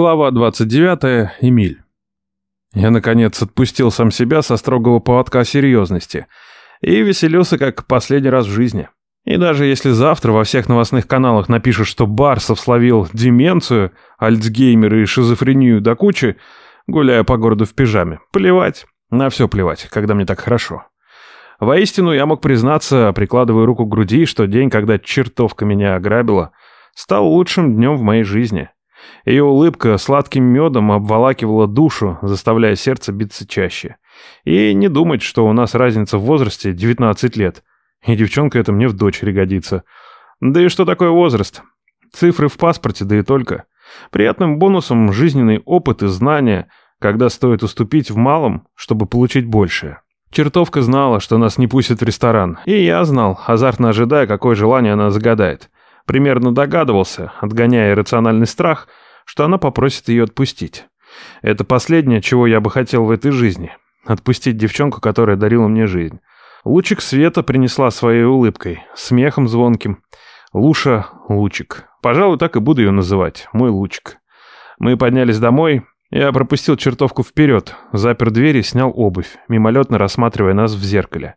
Глава 29. Эмиль. Я, наконец, отпустил сам себя со строгого поводка серьезности и веселился как последний раз в жизни. И даже если завтра во всех новостных каналах напишут, что Барсов словил деменцию, альцгеймер и шизофрению до кучи, гуляя по городу в пижаме, плевать, на все плевать, когда мне так хорошо. Воистину, я мог признаться, прикладывая руку к груди, что день, когда чертовка меня ограбила, стал лучшим днем в моей жизни. Ее улыбка сладким медом обволакивала душу, заставляя сердце биться чаще. И не думать, что у нас разница в возрасте 19 лет. И девчонка это мне в дочери годится. Да и что такое возраст? Цифры в паспорте, да и только. Приятным бонусом жизненный опыт и знания, когда стоит уступить в малом, чтобы получить большее. Чертовка знала, что нас не пустят в ресторан, и я знал, азартно ожидая, какое желание она загадает. Примерно догадывался, отгоняя иррациональный страх, что она попросит ее отпустить. Это последнее, чего я бы хотел в этой жизни. Отпустить девчонку, которая дарила мне жизнь. Лучик света принесла своей улыбкой, смехом звонким. Луша — лучик. Пожалуй, так и буду ее называть. Мой лучик. Мы поднялись домой. Я пропустил чертовку вперед, запер дверь и снял обувь, мимолетно рассматривая нас в зеркале.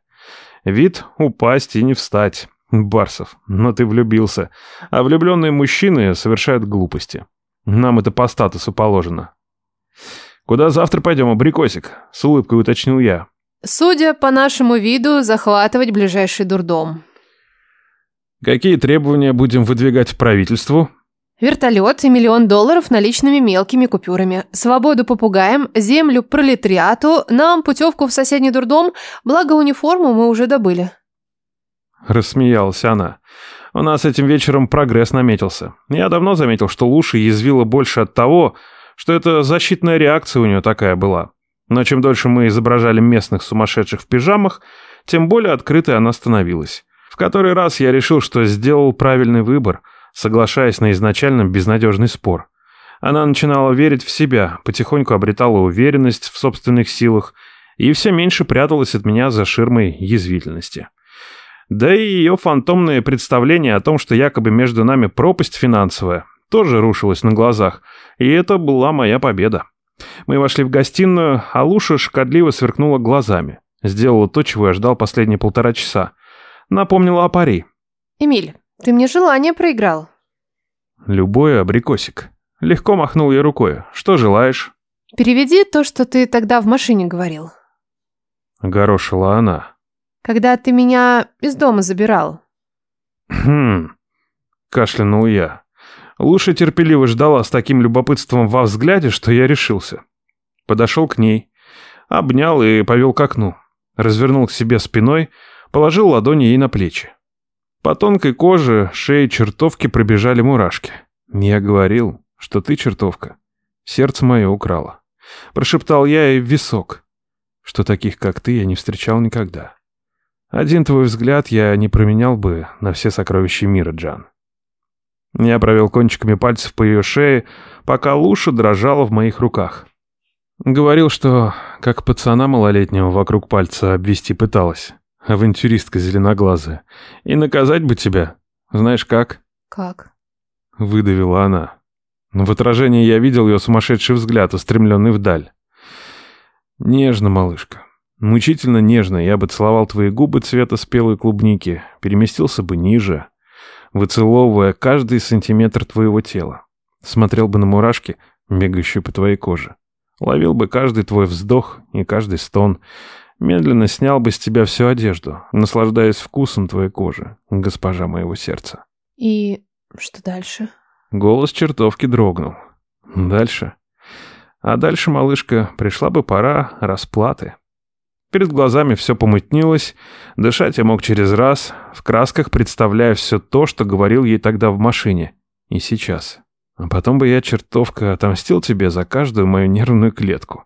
Вид — упасть и не встать. Барсов, но ты влюбился. А влюбленные мужчины совершают глупости. Нам это по статусу положено. Куда завтра пойдем, абрикосик? С улыбкой уточнил я. Судя по нашему виду, захватывать ближайший дурдом. Какие требования будем выдвигать правительству? Вертолет и миллион долларов наличными мелкими купюрами. Свободу попугаем, землю пролетариату, нам путевку в соседний дурдом, благо униформу мы уже добыли. Рассмеялась она. У нас этим вечером прогресс наметился. Я давно заметил, что Луша язвила больше от того, что это защитная реакция у нее такая была. Но чем дольше мы изображали местных сумасшедших в пижамах, тем более открытой она становилась. В который раз я решил, что сделал правильный выбор, соглашаясь на изначально безнадежный спор. Она начинала верить в себя, потихоньку обретала уверенность в собственных силах и все меньше пряталась от меня за ширмой язвительности. Да и ее фантомное представление о том, что якобы между нами пропасть финансовая, тоже рушилось на глазах, и это была моя победа. Мы вошли в гостиную, а Луша шкодливо сверкнула глазами. Сделала то, чего я ждал последние полтора часа. Напомнила о пари. Эмиль, ты мне желание проиграл. Любой абрикосик. Легко махнул я рукой. Что желаешь? Переведи то, что ты тогда в машине говорил. Горошила она. Когда ты меня из дома забирал. Хм. Кашлянул я. Луша терпеливо ждала с таким любопытством во взгляде, что я решился. Подошел к ней, обнял и повел к окну. Развернул к себе спиной, положил ладони ей на плечи. По тонкой коже, шее чертовки пробежали мурашки. Я говорил, что ты чертовка. Сердце мое украла. Прошептал я ей в висок, что таких, как ты, я не встречал никогда. Один твой взгляд я не променял бы на все сокровища мира, Джан. Я провел кончиками пальцев по ее шее, пока Луша дрожала в моих руках. Говорил, что как пацана малолетнего вокруг пальца обвести пыталась. Авантюристка зеленоглазая. И наказать бы тебя. Знаешь как? Как? Выдавила она. Но в отражении я видел ее сумасшедший взгляд, устремленный вдаль. Нежно, малышка. Мучительно нежно я бы целовал твои губы цвета спелой клубники, переместился бы ниже, выцеловывая каждый сантиметр твоего тела. Смотрел бы на мурашки, бегающие по твоей коже. Ловил бы каждый твой вздох и каждый стон. Медленно снял бы с тебя всю одежду, наслаждаясь вкусом твоей кожи, госпожа моего сердца. И что дальше? Голос чертовки дрогнул. Дальше? А дальше, малышка, пришла бы пора расплаты. Перед глазами все помутнилось, дышать я мог через раз, в красках представляя все то, что говорил ей тогда в машине. И сейчас. А потом бы я, чертовка, отомстил тебе за каждую мою нервную клетку.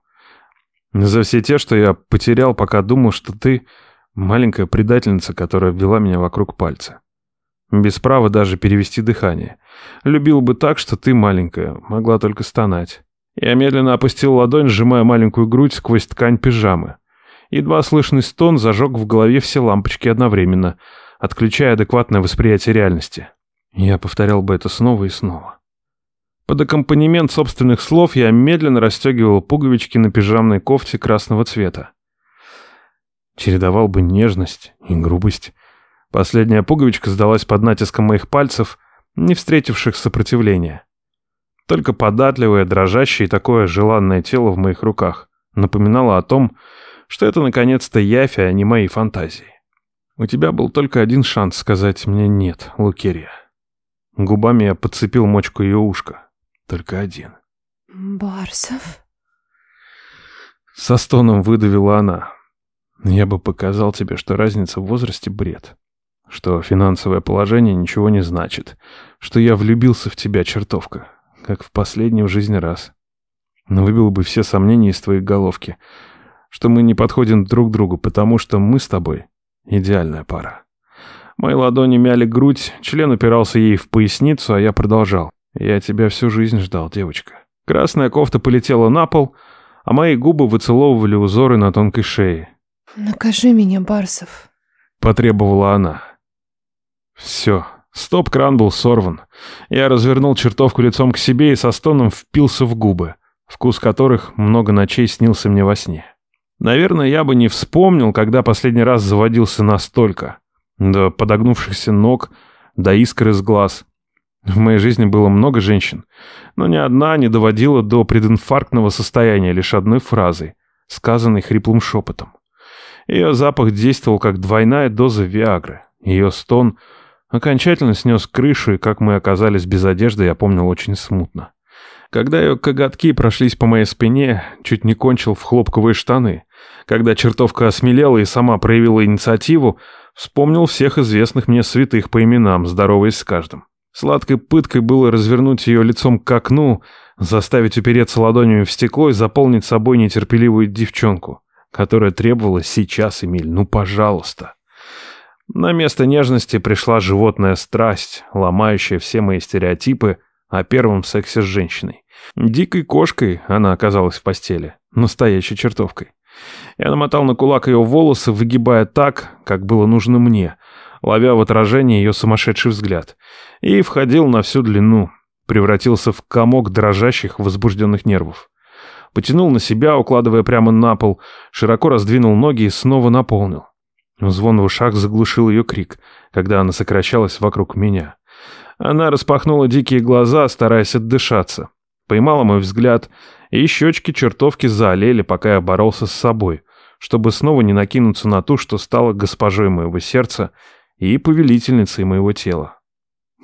За все те, что я потерял, пока думал, что ты маленькая предательница, которая ввела меня вокруг пальца. Без права даже перевести дыхание. Любил бы так, что ты маленькая, могла только стонать. Я медленно опустил ладонь, сжимая маленькую грудь сквозь ткань пижамы. Едва слышный стон зажег в голове все лампочки одновременно, отключая адекватное восприятие реальности. Я повторял бы это снова и снова. Под аккомпанемент собственных слов я медленно расстегивал пуговички на пижамной кофте красного цвета. Чередовал бы нежность и грубость. Последняя пуговичка сдалась под натиском моих пальцев, не встретивших сопротивления. Только податливое, дрожащее и такое желанное тело в моих руках напоминало о том, что это наконец-то явь, а не мои фантазии. У тебя был только один шанс сказать мне «нет», Лукерия. Губами я подцепил мочку ее ушка. Только один. «Барсов?» Со стоном выдавила она. Я бы показал тебе, что разница в возрасте — бред. Что финансовое положение ничего не значит. Что я влюбился в тебя, чертовка. Как в последний в жизни раз. Но выбил бы все сомнения из твоей головки. Что мы не подходим друг другу, потому что мы с тобой идеальная пара. Мои ладони мяли грудь, член упирался ей в поясницу, а я продолжал. Я тебя всю жизнь ждал, девочка. Красная кофта полетела на пол, а мои губы выцеловывали узоры на тонкой шее. «Накажи меня, Барсов», — потребовала она. Все, стоп-кран был сорван. Я развернул чертовку лицом к себе и со стоном впился в губы, вкус которых много ночей снился мне во сне. Наверное, я бы не вспомнил, когда последний раз заводился настолько. До подогнувшихся ног, до искры из глаз. В моей жизни было много женщин, но ни одна не доводила до прединфарктного состояния лишь одной фразой, сказанной хриплым шепотом. Ее запах действовал как двойная доза Виагры. Ее стон окончательно снес крышу, и как мы оказались без одежды, я помнил очень смутно. Когда ее коготки прошлись по моей спине, чуть не кончил в хлопковые штаны. Когда чертовка осмелела и сама проявила инициативу, вспомнил всех известных мне святых по именам, здороваясь с каждым. Сладкой пыткой было развернуть ее лицом к окну, заставить упереться ладонями в стекло и заполнить собой нетерпеливую девчонку которая требовала сейчас, Эмиль, ну пожалуйста. На место нежности пришла животная страсть, ломающая все мои стереотипы о первом сексе с женщиной. Дикой кошкой она оказалась в постели, настоящей чертовкой. Я намотал на кулак ее волосы, выгибая так, как было нужно мне, ловя в отражение ее сумасшедший взгляд, и входил на всю длину, превратился в комок дрожащих возбужденных нервов. Потянул на себя, укладывая прямо на пол, широко раздвинул ноги и снова наполнил. Звон в ушах заглушил ее крик, когда она сокращалась вокруг меня. Она распахнула дикие глаза, стараясь отдышаться. Поймала мой взгляд, и щечки чертовки заолели, пока я боролся с собой, чтобы снова не накинуться на ту, что стала госпожой моего сердца и повелительницей моего тела.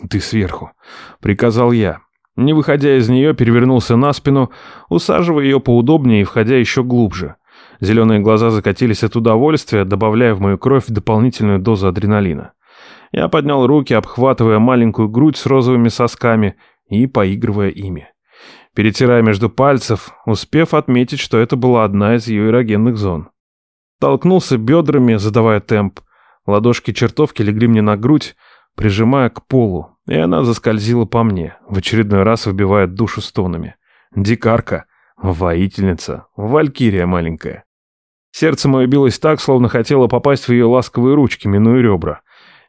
«Ты сверху», — приказал я. Не выходя из нее, перевернулся на спину, усаживая ее поудобнее и входя еще глубже. Зеленые глаза закатились от удовольствия, добавляя в мою кровь дополнительную дозу адреналина. Я поднял руки, обхватывая маленькую грудь с розовыми сосками и поигрывая ими. Перетирая между пальцев, успев отметить, что это была одна из ее эрогенных зон. Толкнулся бедрами, задавая темп. Ладошки чертовки легли мне на грудь, прижимая к полу, и она заскользила по мне, в очередной раз выбивая душу стонами. Дикарка, воительница, валькирия маленькая. Сердце мое билось так, словно хотело попасть в ее ласковые ручки, минуя ребра.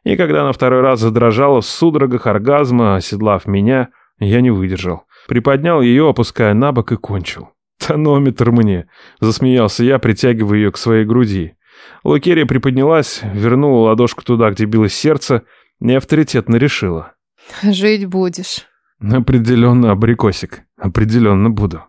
И когда она второй раз задрожала в судорогах оргазма, оседлав меня, я не выдержал. Приподнял ее, опуская на бок и кончил. «Тонометр мне!» — засмеялся я, притягивая ее к своей груди. Лукерия приподнялась, вернула ладошку туда, где билось сердце, и авторитетно решила. Жить будешь. Определенно, абрикосик. Определенно буду.